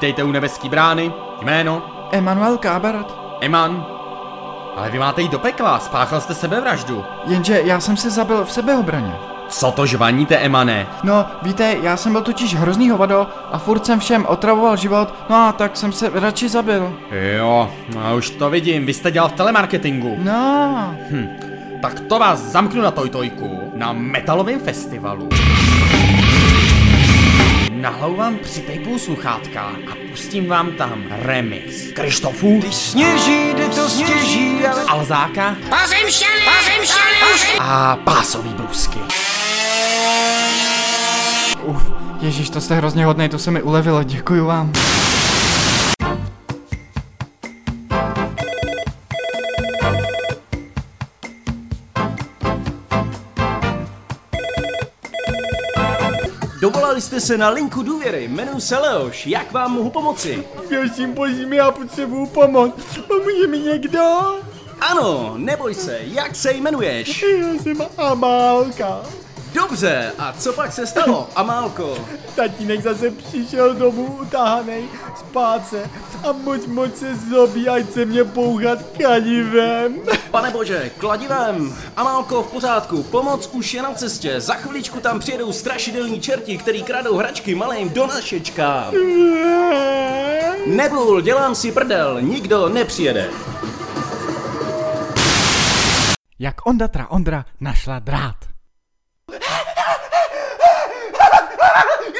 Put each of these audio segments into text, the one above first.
Vítejte u nebeský brány. Jméno? Emanuel Kábarat. Eman. Ale vy máte jít do pekla, spáchal jste sebevraždu. Jenže já jsem se zabil v sebeobraně. Co to žvaníte, Emane? No, víte, já jsem byl totiž hrozný hovado a furt jsem všem otravoval život, no a tak jsem se radši zabil. Jo, no už to vidím, vy jste dělal v telemarketingu. No, Hm, tak to vás zamknu na tojtojku na metalovém festivalu. Na hlavu vám přitejpuju sluchátka a pustím vám tam remix. Krištofu, Sněží, jde to stěží, ale... Alzáka Pozemšťany! Pozemšťany! a pásový brusky. uf, ježíš, to jste hrozně hodnej, to se mi ulevilo, děkuju vám. Dovolali jste se na linku důvěry, jmenuji se Leoš, jak vám mohu pomoci? Prosím, pojď já potřebuju pomoc. Pomůže mi někdo? Ano, neboj se, jak se jmenuješ? Já jsem Amálka. Dobře, a co pak se stalo, Amálko? Tatínek zase přišel domů utahanej z páce a moc moc se zlobí, ať se mě pouhat kalivem. Pane bože, kladivem! Amálko, v pořádku, pomoc už je na cestě, za chviličku tam přijedou strašidelní čerti, který kradou hračky malým donašečkám. Nebul, dělám si prdel, nikdo nepřijede. Jak Ondatra Ondra našla drát.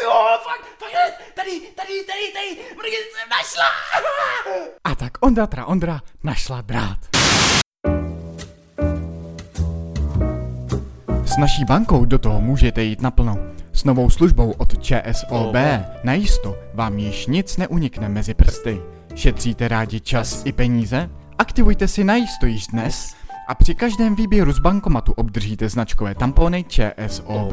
Jo, fakt, fakt, tady, tady, tady, tady, protože jsem našla! A tak Ondatra Ondra našla drát. S naší bankou do toho můžete jít naplno. S novou službou od ČSOB na jisto vám již nic neunikne mezi prsty. Šetříte rádi čas i peníze? Aktivujte si na jisto již dnes a při každém výběru z bankomatu obdržíte značkové tampony ČSOB.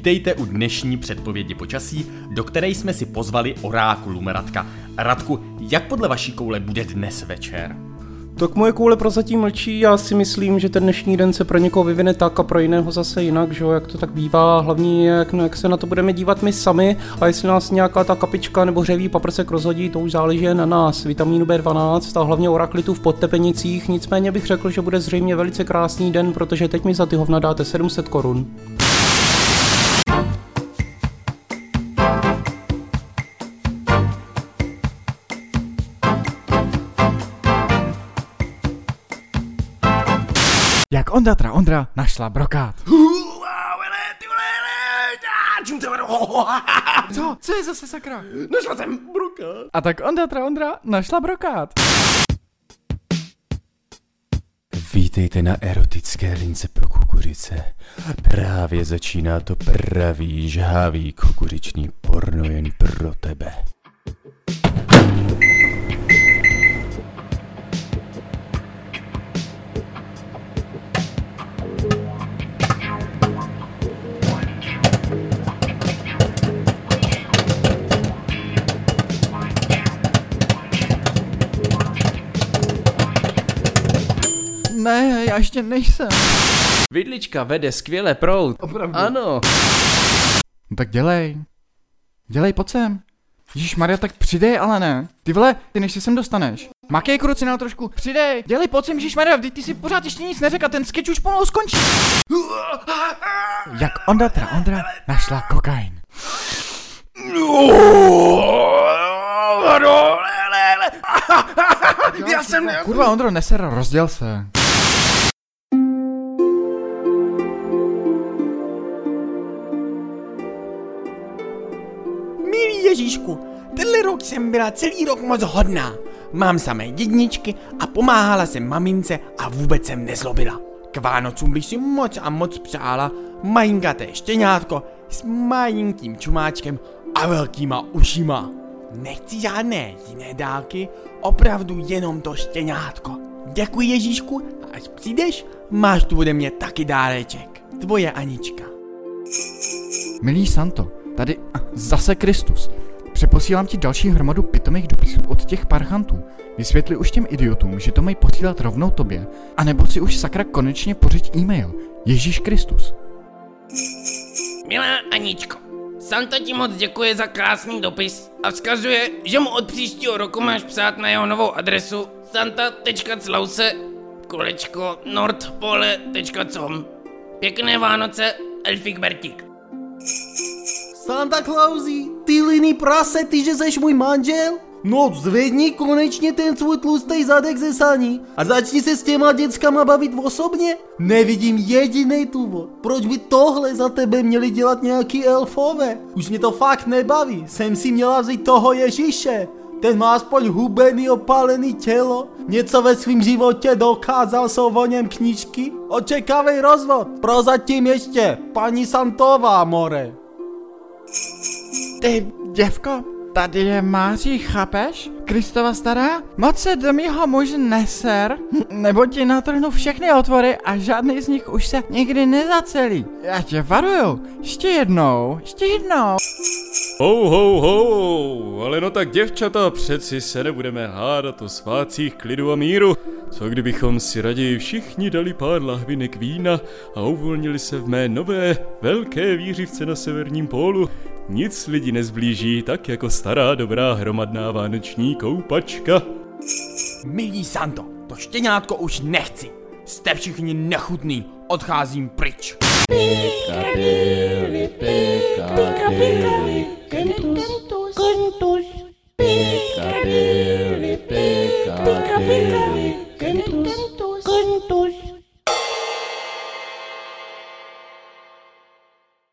Vítejte u dnešní předpovědi počasí, do které jsme si pozvali orákulu Radka. Radku, jak podle vaší koule bude dnes večer? Tak moje koule prozatím mlčí, já si myslím, že ten dnešní den se pro někoho vyvine tak a pro jiného zase jinak, že jo, jak to tak bývá, hlavní je, jak, no, jak se na to budeme dívat my sami a jestli nás nějaká ta kapička nebo řevý paprsek rozhodí, to už záleží na nás. Vitamínu B12 a hlavně oraklitu v podtepenicích, nicméně bych řekl, že bude zřejmě velice krásný den, protože teď mi za ty hovna dáte 700 korun. Jak Ondatra Ondra našla brokát. Co? Co je zase sakra? Našla jsem brokát. A tak Ondatra Ondra našla brokát. Vítejte na erotické lince pro kukuřice. Právě začíná to pravý žhavý kukuřičný porno jen pro tebe. Ne, já ještě nejsem. Vidlička vede skvěle prout. Opravdu. Ano. No tak dělej. Dělej, pojď sem. Ježíš Maria, tak přidej, ale ne. Ty vole, ty než se sem dostaneš. Makej krucinál trošku, přidej. Dělej, pojď sem, Ježíš Maria, ty, ty si pořád ještě nic neřekl, ten sketch už pomalu skončí. Jak Ondra Ondra našla kokain. Já jsem... Kurva, Ondro, neser, rozděl se. Rok jsem byla celý rok moc hodná. Mám samé jedničky a pomáhala jsem mamince a vůbec jsem nezlobila. K Vánocům bych si moc a moc přála malinkaté štěňátko s malinkým čumáčkem a velkýma ušima. Nechci žádné jiné dálky, opravdu jenom to štěňátko. Děkuji Ježíšku a až přijdeš, máš tu ode mě taky dáreček. Tvoje Anička. Milý Santo, tady zase Kristus. Přeposílám ti další hromadu pitomých dopisů od těch parchantů. Vysvětli už těm idiotům, že to mají posílat rovnou tobě, anebo si už sakra konečně pořiď e-mail. Ježíš Kristus. Milá Aničko, Santa ti moc děkuje za krásný dopis a vzkazuje, že mu od příštího roku máš psát na jeho novou adresu santa.clause kolečko nordpole.com Pěkné Vánoce, Elfik Bertík. Santa Clausi, ty líný prase, ty že seš můj manžel? No zvedni konečně ten svůj tlustý zadek ze saní a začni se s těma dětskama bavit osobně. Nevidím jediný důvod, proč by tohle za tebe měli dělat nějaký elfové. Už mě to fakt nebaví, jsem si měla vzít toho Ježíše. Ten má aspoň hubený opálený tělo, něco ve svém životě dokázal, jsou o něm knížky. Očekávej rozvod, prozatím ještě, paní Santová, more. Ty, děvko, tady je Máří, chápeš? Kristova stará? Moc se do mýho muže neser, nebo ti natrhnu všechny otvory a žádný z nich už se nikdy nezacelí. Já tě varuju, ještě jednou, ještě jednou. Ho, ho, ho, ale no tak děvčata, přeci se nebudeme hádat o svácích klidu a míru. Co kdybychom si raději všichni dali pár lahvinek vína a uvolnili se v mé nové velké výřivce na severním pólu? Nic lidi nezblíží tak jako stará dobrá hromadná vánoční koupačka. Milý Santo, to štěňátko už nechci. Jste všichni nechutný, odcházím pryč. Picadilly, picadilly, Kentus,